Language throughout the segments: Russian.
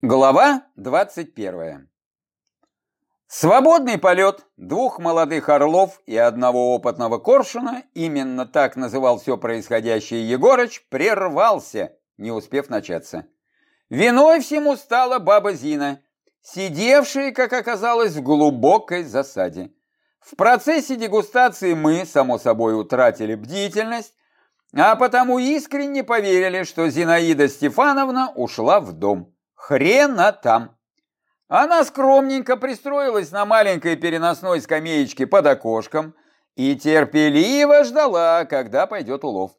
Глава 21. Свободный полет двух молодых орлов и одного опытного коршуна, именно так называл все происходящее Егорыч, прервался, не успев начаться. Виной всему стала баба Зина, сидевшая, как оказалось, в глубокой засаде. В процессе дегустации мы, само собой, утратили бдительность, а потому искренне поверили, что Зинаида Стефановна ушла в дом. Хрена там. Она скромненько пристроилась на маленькой переносной скамеечке под окошком и терпеливо ждала, когда пойдет улов.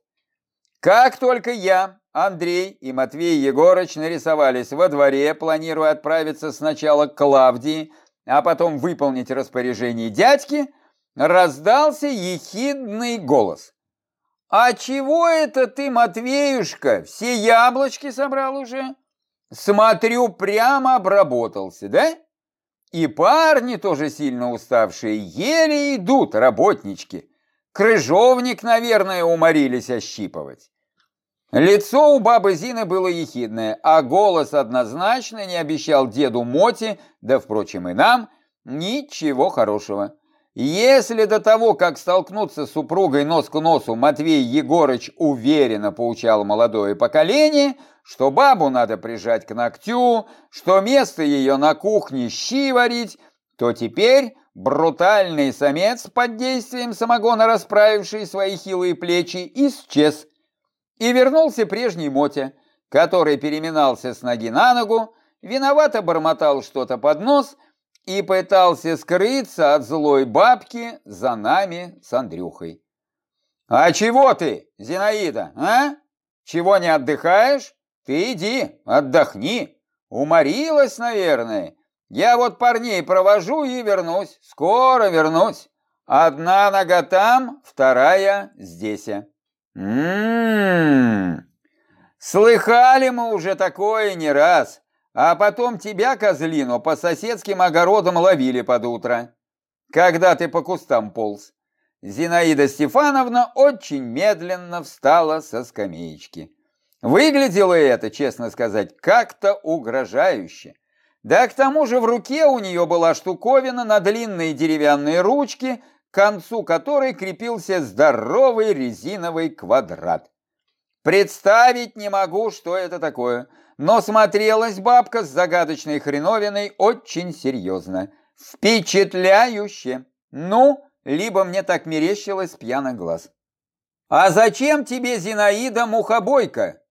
Как только я, Андрей и Матвей Егорыч нарисовались во дворе, планируя отправиться сначала к Клавдии, а потом выполнить распоряжение дядьки, раздался ехидный голос. «А чего это ты, Матвеюшка, все яблочки собрал уже?» Смотрю, прямо обработался, да? И парни тоже сильно уставшие, еле идут, работнички. Крыжовник, наверное, уморились ощипывать. Лицо у бабы Зины было ехидное, а голос однозначно не обещал деду Моти, да, впрочем, и нам, ничего хорошего. Если до того, как столкнуться с супругой нос к носу, Матвей Егорыч уверенно поучал молодое поколение, что бабу надо прижать к ногтю, что место ее на кухне щи варить, то теперь брутальный самец под действием самогона, расправивший свои хилые плечи, исчез. И вернулся прежний Мотя, который переминался с ноги на ногу, виновато бормотал что-то под нос и пытался скрыться от злой бабки за нами с Андрюхой. «А чего ты, Зинаида, а? Чего не отдыхаешь?» Ты иди, отдохни. Уморилась, наверное. Я вот парней провожу и вернусь. Скоро вернусь. Одна нога там, вторая здесь. Ммм. Слыхали мы уже такое не раз. А потом тебя, козлину, по соседским огородам ловили под утро. Когда ты по кустам полз. Зинаида Стефановна очень медленно встала со скамеечки. Выглядело это, честно сказать, как-то угрожающе. Да к тому же в руке у нее была штуковина на длинные деревянные ручки, к концу которой крепился здоровый резиновый квадрат. Представить не могу, что это такое, но смотрелась бабка с загадочной хреновиной очень серьезно. Впечатляюще. Ну, либо мне так мерещилось пьяный глаз. «А зачем тебе, Зинаида, мухобойка?»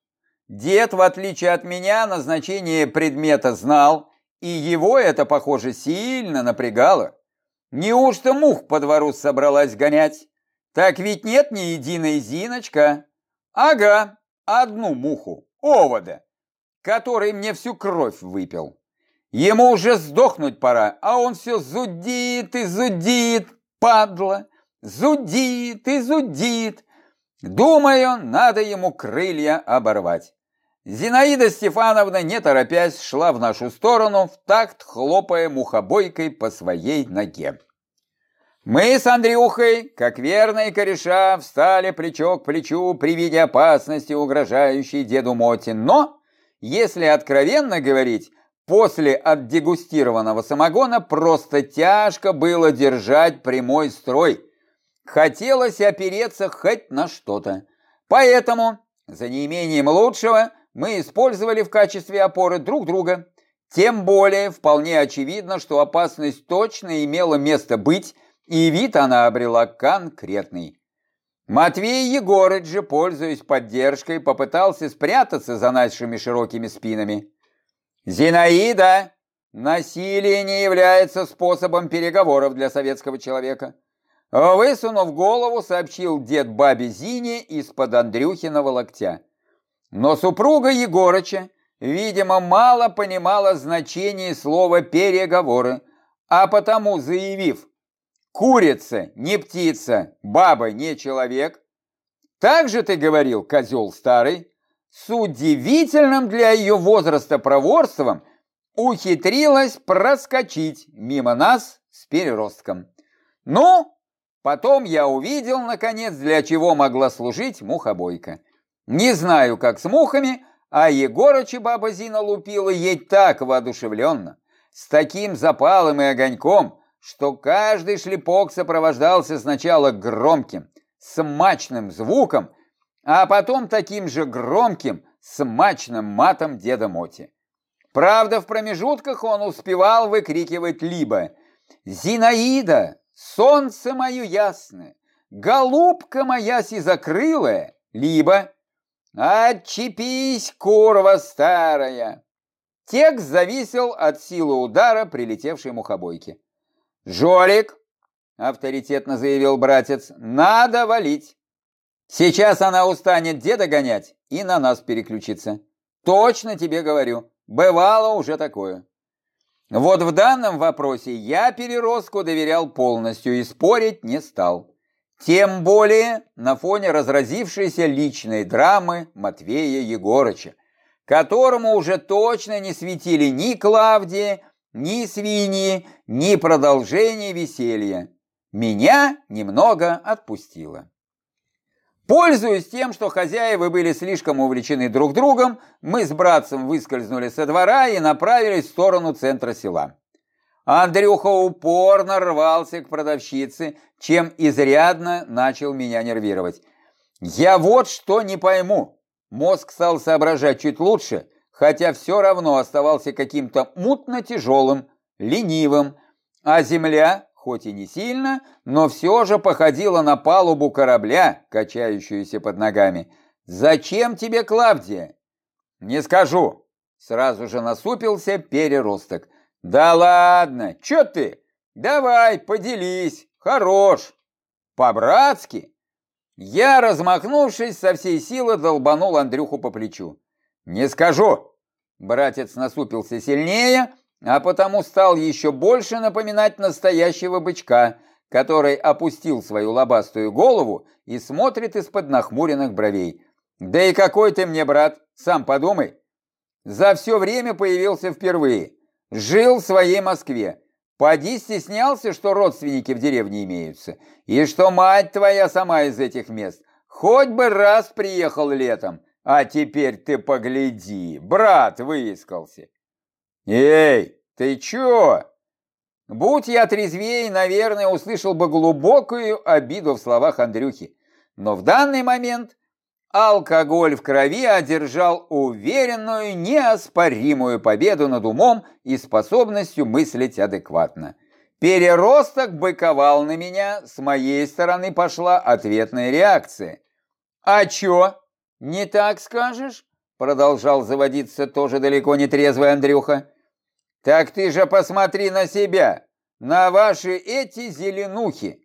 Дед, в отличие от меня, назначение предмета знал, и его это, похоже, сильно напрягало. Неужто мух по двору собралась гонять? Так ведь нет ни единой Зиночка. Ага, одну муху, овода, который мне всю кровь выпил. Ему уже сдохнуть пора, а он все зудит и зудит, падла, зудит и зудит. Думаю, надо ему крылья оборвать. Зинаида Стефановна, не торопясь, шла в нашу сторону, в такт хлопая мухобойкой по своей ноге. Мы с Андрюхой, как верные кореша, встали плечо к плечу при виде опасности, угрожающей деду Моти. Но, если откровенно говорить, после отдегустированного самогона просто тяжко было держать прямой строй. Хотелось опереться хоть на что-то. Поэтому, за неимением лучшего, мы использовали в качестве опоры друг друга. Тем более вполне очевидно, что опасность точно имела место быть, и вид она обрела конкретный. Матвей Егорыч же, пользуясь поддержкой, попытался спрятаться за нашими широкими спинами. «Зинаида, насилие не является способом переговоров для советского человека». Высунув голову, сообщил дед бабе Зине из-под Андрюхиного локтя. Но супруга Егорыча, видимо, мало понимала значение слова «переговоры», а потому, заявив «курица не птица, баба не человек», так же ты говорил, козел старый, с удивительным для ее возраста проворством ухитрилась проскочить мимо нас с переростком. Ну, потом я увидел, наконец, для чего могла служить мухобойка. Не знаю, как с мухами, а Егорыча баба Зина лупила ей так воодушевленно, с таким запалом и огоньком, что каждый шлепок сопровождался сначала громким, смачным звуком, а потом таким же громким, смачным матом деда Моти. Правда, в промежутках он успевал выкрикивать либо «Зинаида, солнце мое ясное, голубка моя сизокрылая», либо «Отчепись, курва старая!» Текст зависел от силы удара прилетевшей мухобойки. «Жорик!» — авторитетно заявил братец. «Надо валить! Сейчас она устанет деда гонять и на нас переключиться. Точно тебе говорю, бывало уже такое». Вот в данном вопросе я переростку доверял полностью и спорить не стал. Тем более на фоне разразившейся личной драмы Матвея Егорыча, которому уже точно не светили ни Клавдия, ни свиньи, ни продолжение веселья. Меня немного отпустило. Пользуясь тем, что хозяева были слишком увлечены друг другом, мы с братцем выскользнули со двора и направились в сторону центра села. Андрюха упорно рвался к продавщице, чем изрядно начал меня нервировать. Я вот что не пойму. Мозг стал соображать чуть лучше, хотя все равно оставался каким-то мутно тяжелым, ленивым, а земля, хоть и не сильно, но все же походила на палубу корабля, качающуюся под ногами. «Зачем тебе, Клавдия?» «Не скажу», — сразу же насупился переросток. Да ладно, чё ты? Давай, поделись, хорош. По-братски. Я, размахнувшись, со всей силы долбанул Андрюху по плечу. Не скажу. Братец насупился сильнее, а потому стал еще больше напоминать настоящего бычка, который опустил свою лобастую голову и смотрит из-под нахмуренных бровей. Да и какой ты мне брат, сам подумай. За все время появился впервые. Жил в своей Москве. Поди стеснялся, что родственники в деревне имеются, и что мать твоя сама из этих мест. Хоть бы раз приехал летом, а теперь ты погляди, брат выискался. Эй, ты чё? Будь я трезвее, наверное, услышал бы глубокую обиду в словах Андрюхи. Но в данный момент Алкоголь в крови одержал уверенную, неоспоримую победу над умом и способностью мыслить адекватно. Переросток быковал на меня, с моей стороны пошла ответная реакция. «А чё? Не так скажешь?» Продолжал заводиться тоже далеко не трезвый Андрюха. «Так ты же посмотри на себя, на ваши эти зеленухи.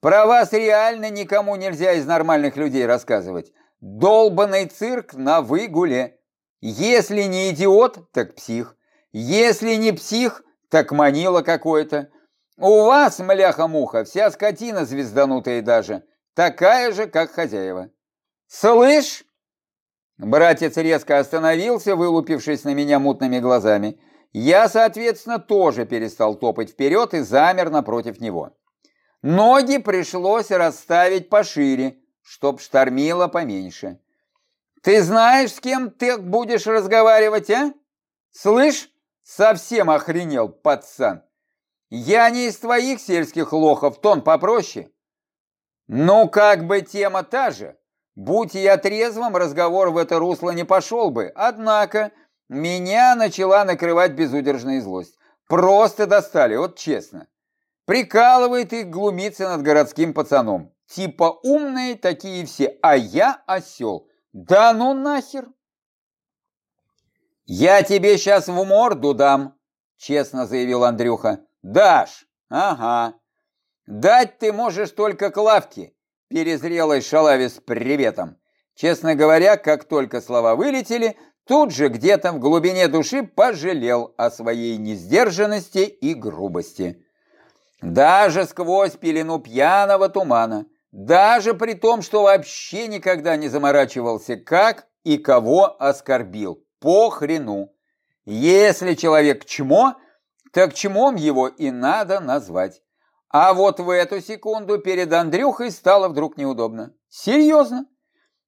Про вас реально никому нельзя из нормальных людей рассказывать. Долбанный цирк на выгуле. Если не идиот, так псих. Если не псих, так манила какой-то. У вас, мляха-муха, вся скотина звезданутая даже, такая же, как хозяева. Слышь? Братец резко остановился, вылупившись на меня мутными глазами. Я, соответственно, тоже перестал топать вперед и замер напротив него. Ноги пришлось расставить пошире, чтоб штормило поменьше. Ты знаешь, с кем ты будешь разговаривать, а? Слышь, совсем охренел, пацан. Я не из твоих сельских лохов, тон попроще. Ну, как бы тема та же. Будь я трезвым, разговор в это русло не пошел бы. Однако меня начала накрывать безудержная злость. Просто достали, вот честно. Прикалывает их глумиться над городским пацаном. Типа умные такие все, а я осел. Да ну нахер! Я тебе сейчас в морду дам, честно заявил Андрюха. Дашь? Ага. Дать ты можешь только Клавке, перезрелой шалаве с приветом. Честно говоря, как только слова вылетели, тут же где-то в глубине души пожалел о своей несдержанности и грубости. Даже сквозь пелену пьяного тумана даже при том, что вообще никогда не заморачивался, как и кого оскорбил. По хрену. Если человек чмо, так чмом его и надо назвать. А вот в эту секунду перед Андрюхой стало вдруг неудобно. Серьезно?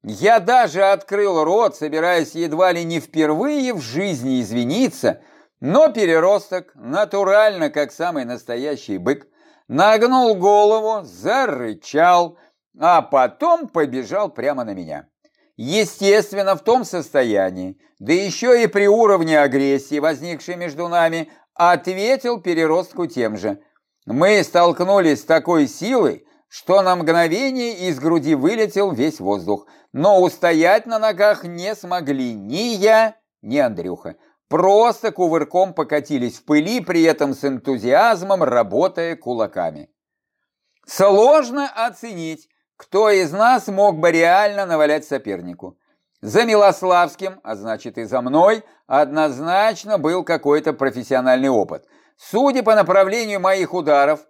Я даже открыл рот, собираясь едва ли не впервые в жизни извиниться, но переросток, натурально, как самый настоящий бык, нагнул голову, зарычал, а потом побежал прямо на меня. Естественно, в том состоянии, да еще и при уровне агрессии, возникшей между нами, ответил переростку тем же. Мы столкнулись с такой силой, что на мгновение из груди вылетел весь воздух, но устоять на ногах не смогли ни я, ни Андрюха. Просто кувырком покатились в пыли, при этом с энтузиазмом работая кулаками. Сложно оценить, кто из нас мог бы реально навалять сопернику. За Милославским, а значит и за мной, однозначно был какой-то профессиональный опыт. Судя по направлению моих ударов,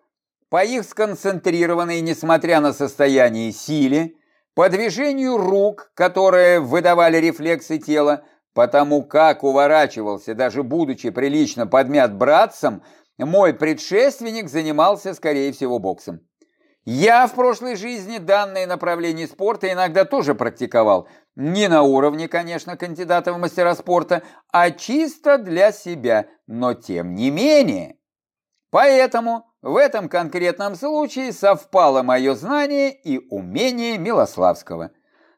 по их сконцентрированной, несмотря на состояние, силе, по движению рук, которые выдавали рефлексы тела, потому как уворачивался, даже будучи прилично подмят братцем, мой предшественник занимался, скорее всего, боксом. Я в прошлой жизни данное направление спорта иногда тоже практиковал. Не на уровне, конечно, кандидата в мастера спорта, а чисто для себя, но тем не менее. Поэтому в этом конкретном случае совпало мое знание и умение Милославского.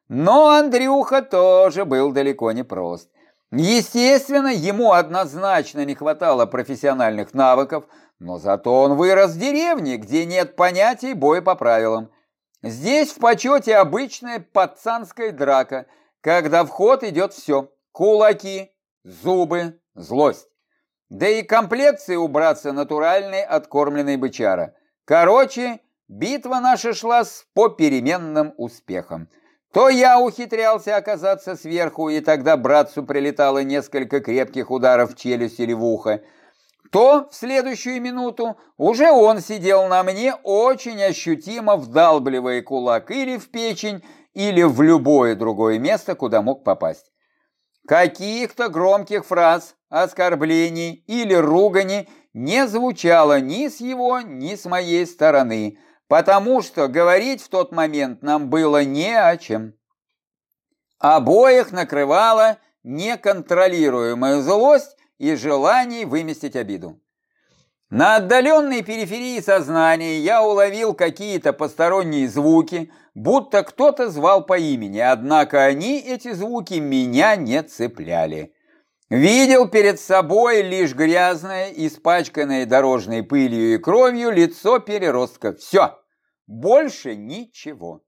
Но Андрюха тоже был далеко не прост. Естественно, ему однозначно не хватало профессиональных навыков, но зато он вырос в деревне, где нет понятий боя по правилам. Здесь в почете обычная пацанская драка, когда в ход идет все – кулаки, зубы, злость. Да и комплекции убраться натуральной откормленной бычара. Короче, битва наша шла с попеременным успехом. То я ухитрялся оказаться сверху, и тогда братцу прилетало несколько крепких ударов в челюсть или в ухо, то в следующую минуту уже он сидел на мне, очень ощутимо вдалбливая кулак или в печень, или в любое другое место, куда мог попасть. Каких-то громких фраз, оскорблений или ругани не звучало ни с его, ни с моей стороны, потому что говорить в тот момент нам было не о чем. Обоих накрывала неконтролируемая злость и желание выместить обиду. На отдаленной периферии сознания я уловил какие-то посторонние звуки, будто кто-то звал по имени, однако они, эти звуки, меня не цепляли. Видел перед собой лишь грязное, испачканное дорожной пылью и кровью лицо переростка. Все, больше ничего.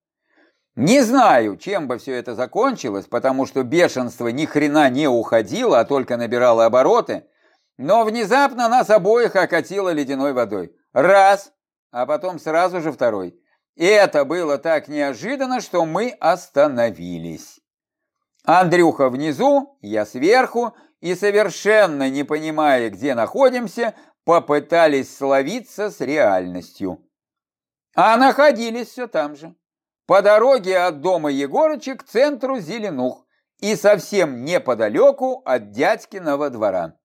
Не знаю, чем бы все это закончилось, потому что бешенство ни хрена не уходило, а только набирало обороты, но внезапно нас обоих окатило ледяной водой. Раз, а потом сразу же второй. И это было так неожиданно, что мы остановились. Андрюха внизу, я сверху, и совершенно не понимая, где находимся, попытались словиться с реальностью. А находились все там же. По дороге от дома Егорыча к центру Зеленух и совсем неподалеку от дядькиного двора.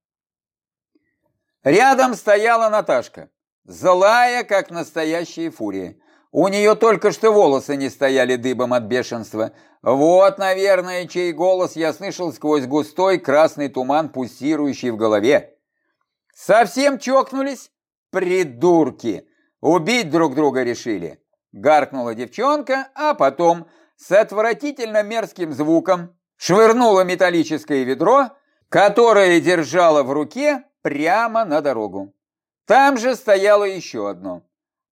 Рядом стояла Наташка, злая, как настоящая фурия. У нее только что волосы не стояли дыбом от бешенства. Вот, наверное, чей голос я слышал сквозь густой красный туман, пульсирующий в голове. Совсем чокнулись? Придурки! Убить друг друга решили. Гаркнула девчонка, а потом с отвратительно мерзким звуком швырнула металлическое ведро, которое держала в руке прямо на дорогу. Там же стояло еще одно.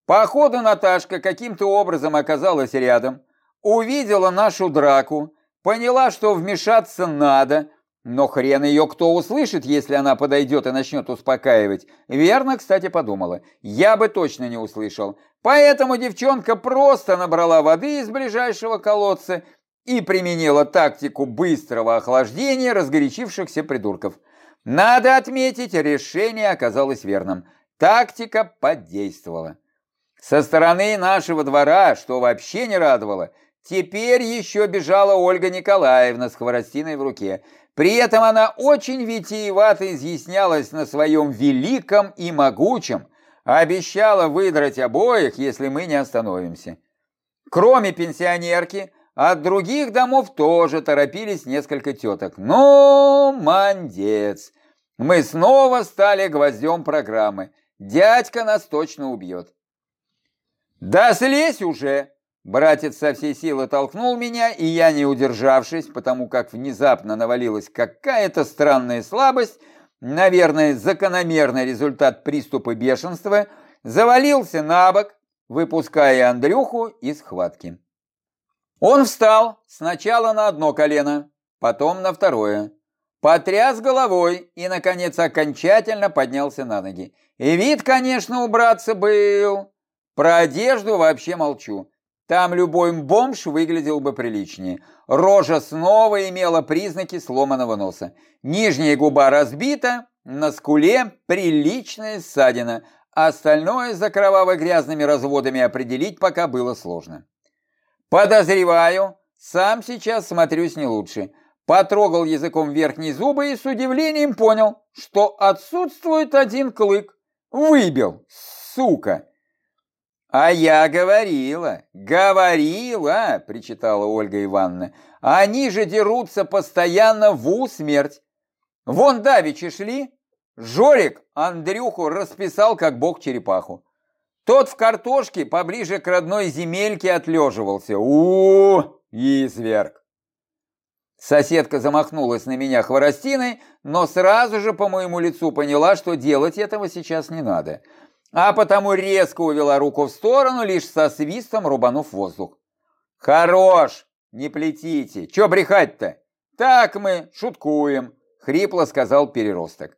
Походу Наташка каким-то образом оказалась рядом, увидела нашу драку, поняла, что вмешаться надо, но хрен ее кто услышит, если она подойдет и начнет успокаивать. Верно, кстати, подумала. Я бы точно не услышал. Поэтому девчонка просто набрала воды из ближайшего колодца и применила тактику быстрого охлаждения разгорячившихся придурков. Надо отметить, решение оказалось верным. Тактика подействовала. Со стороны нашего двора, что вообще не радовало, теперь еще бежала Ольга Николаевна с хворостиной в руке. При этом она очень витиевато изъяснялась на своем великом и могучем, обещала выдрать обоих, если мы не остановимся. Кроме пенсионерки, От других домов тоже торопились несколько теток. Ну, мандец! Мы снова стали гвоздем программы. Дядька нас точно убьет. Да слезь уже! Братец со всей силы толкнул меня, и я, не удержавшись, потому как внезапно навалилась какая-то странная слабость, наверное, закономерный результат приступа бешенства, завалился на бок, выпуская Андрюху из схватки. Он встал сначала на одно колено, потом на второе, потряс головой и, наконец, окончательно поднялся на ноги. И вид, конечно, у братца был. Про одежду вообще молчу. Там любой бомж выглядел бы приличнее. Рожа снова имела признаки сломанного носа. Нижняя губа разбита, на скуле приличная ссадина. Остальное за кроваво-грязными разводами определить пока было сложно. Подозреваю, сам сейчас смотрюсь не лучше. Потрогал языком верхние зубы и с удивлением понял, что отсутствует один клык. Выбил, сука. «А я говорила, говорила!» – причитала Ольга Ивановна. «Они же дерутся постоянно в усмерть. Вон давичи шли, Жорик Андрюху расписал, как бог черепаху. Тот в картошке поближе к родной земельке отлеживался. у, -у, изверг!» Соседка замахнулась на меня хворостиной, но сразу же по моему лицу поняла, что делать этого сейчас не надо – а потому резко увела руку в сторону, лишь со свистом рубанув воздух. «Хорош! Не плетите! Че брехать-то? Так мы шуткуем!» — хрипло сказал переросток.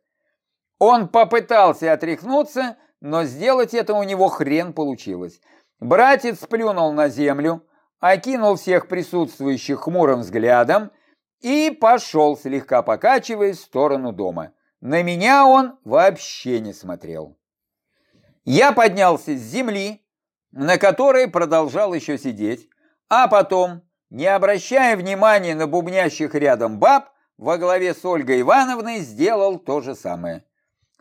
Он попытался отряхнуться, но сделать это у него хрен получилось. Братец сплюнул на землю, окинул всех присутствующих хмурым взглядом и пошел, слегка покачиваясь, в сторону дома. На меня он вообще не смотрел. Я поднялся с земли, на которой продолжал еще сидеть, а потом, не обращая внимания на бубнящих рядом баб, во главе с Ольгой Ивановной сделал то же самое.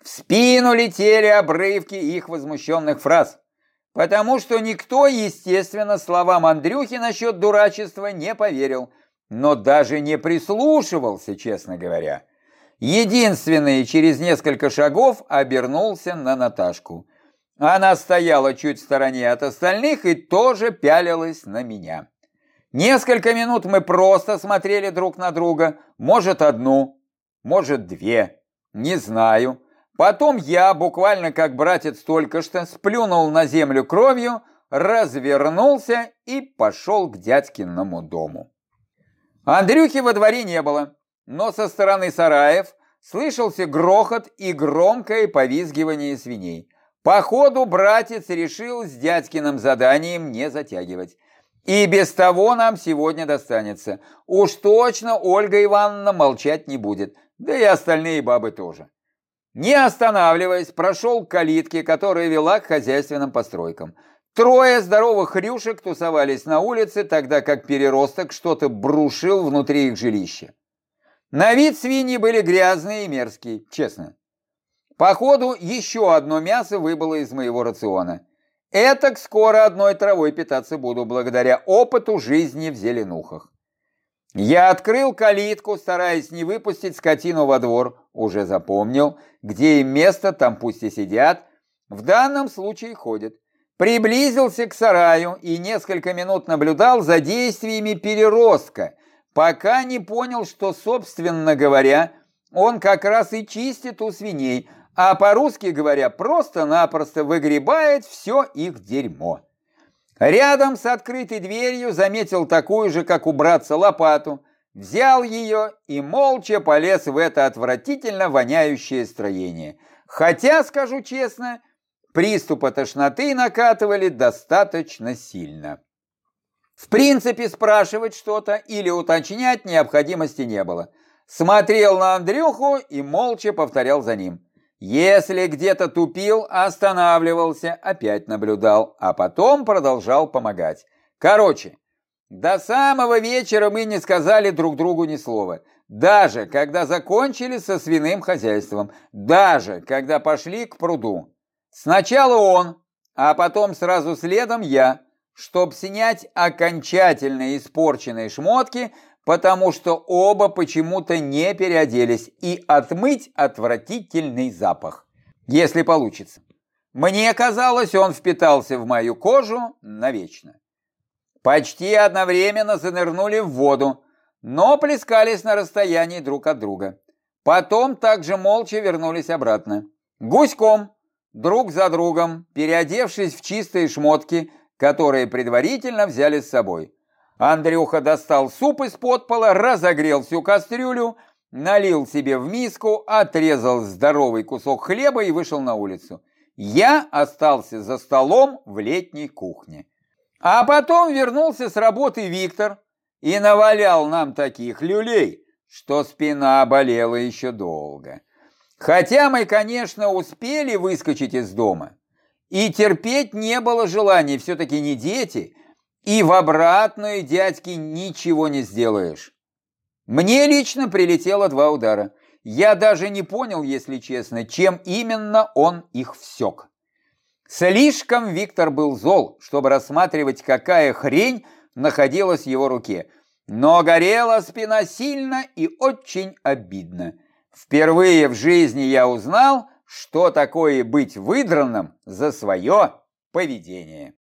В спину летели обрывки их возмущенных фраз, потому что никто, естественно, словам Андрюхи насчет дурачества не поверил, но даже не прислушивался, честно говоря. Единственный через несколько шагов обернулся на Наташку. Она стояла чуть в стороне от остальных и тоже пялилась на меня. Несколько минут мы просто смотрели друг на друга, может одну, может две, не знаю. Потом я, буквально как братец только что, сплюнул на землю кровью, развернулся и пошел к дядькиному дому. Андрюхи во дворе не было, но со стороны сараев слышался грохот и громкое повизгивание свиней. Походу, братец решил с дядькиным заданием не затягивать. И без того нам сегодня достанется. Уж точно Ольга Ивановна молчать не будет, да и остальные бабы тоже. Не останавливаясь, прошел к калитке, которая вела к хозяйственным постройкам. Трое здоровых хрюшек тусовались на улице, тогда как переросток что-то брушил внутри их жилища. На вид свиньи были грязные и мерзкие, честно. Походу, еще одно мясо выбыло из моего рациона. Этак скоро одной травой питаться буду, благодаря опыту жизни в зеленухах. Я открыл калитку, стараясь не выпустить скотину во двор. Уже запомнил, где им место, там пусть и сидят. В данном случае ходят. Приблизился к сараю и несколько минут наблюдал за действиями переростка, пока не понял, что, собственно говоря, он как раз и чистит у свиней, а по-русски говоря, просто-напросто выгребает все их дерьмо. Рядом с открытой дверью заметил такую же, как у братца, лопату, взял ее и молча полез в это отвратительно воняющее строение. Хотя, скажу честно, приступы тошноты накатывали достаточно сильно. В принципе, спрашивать что-то или уточнять необходимости не было. Смотрел на Андрюху и молча повторял за ним. Если где-то тупил, останавливался, опять наблюдал, а потом продолжал помогать. Короче, до самого вечера мы не сказали друг другу ни слова. Даже когда закончили со свиным хозяйством. Даже когда пошли к пруду. Сначала он, а потом сразу следом я. чтобы снять окончательно испорченные шмотки, потому что оба почему-то не переоделись, и отмыть отвратительный запах, если получится. Мне казалось, он впитался в мою кожу навечно. Почти одновременно занырнули в воду, но плескались на расстоянии друг от друга. Потом также молча вернулись обратно. Гуськом, друг за другом, переодевшись в чистые шмотки, которые предварительно взяли с собой. Андрюха достал суп из-под пола, разогрел всю кастрюлю, налил себе в миску, отрезал здоровый кусок хлеба и вышел на улицу. Я остался за столом в летней кухне. А потом вернулся с работы Виктор и навалял нам таких люлей, что спина болела еще долго. Хотя мы, конечно, успели выскочить из дома, и терпеть не было желания, все-таки не дети, и в обратную дядьки ничего не сделаешь. Мне лично прилетело два удара. Я даже не понял, если честно, чем именно он их всек. Слишком Виктор был зол, чтобы рассматривать, какая хрень находилась в его руке. Но горела спина сильно и очень обидно. Впервые в жизни я узнал, что такое быть выдранным за свое поведение.